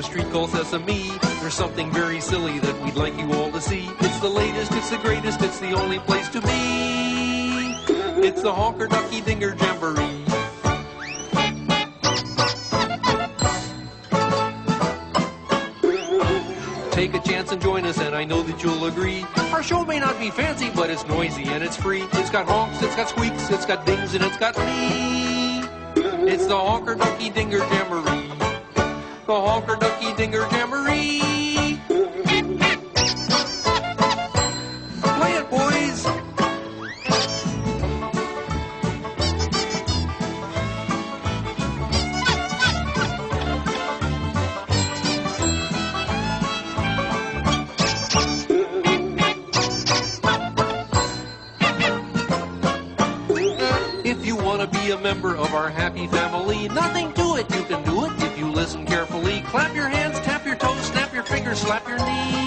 a street called Sesame. There's something very silly that we'd like you all to see. It's the latest, it's the greatest, it's the only place to be. It's the Honker Duckie Dinger Jamboree. Take a chance and join us, and I know that you'll agree. Our show may not be fancy, but it's noisy and it's free. It's got honks, it's got squeaks, it's got dings, and it's got me. It's the Honker Duckie Dinger Jamboree. The Honker Duckie Dinger Jamboree. Play it, boys. If you want to be a member of our happy family, nothing to it, you can do it if you listen carefully. Clap your hands, tap your toes, snap your fingers, slap your knees.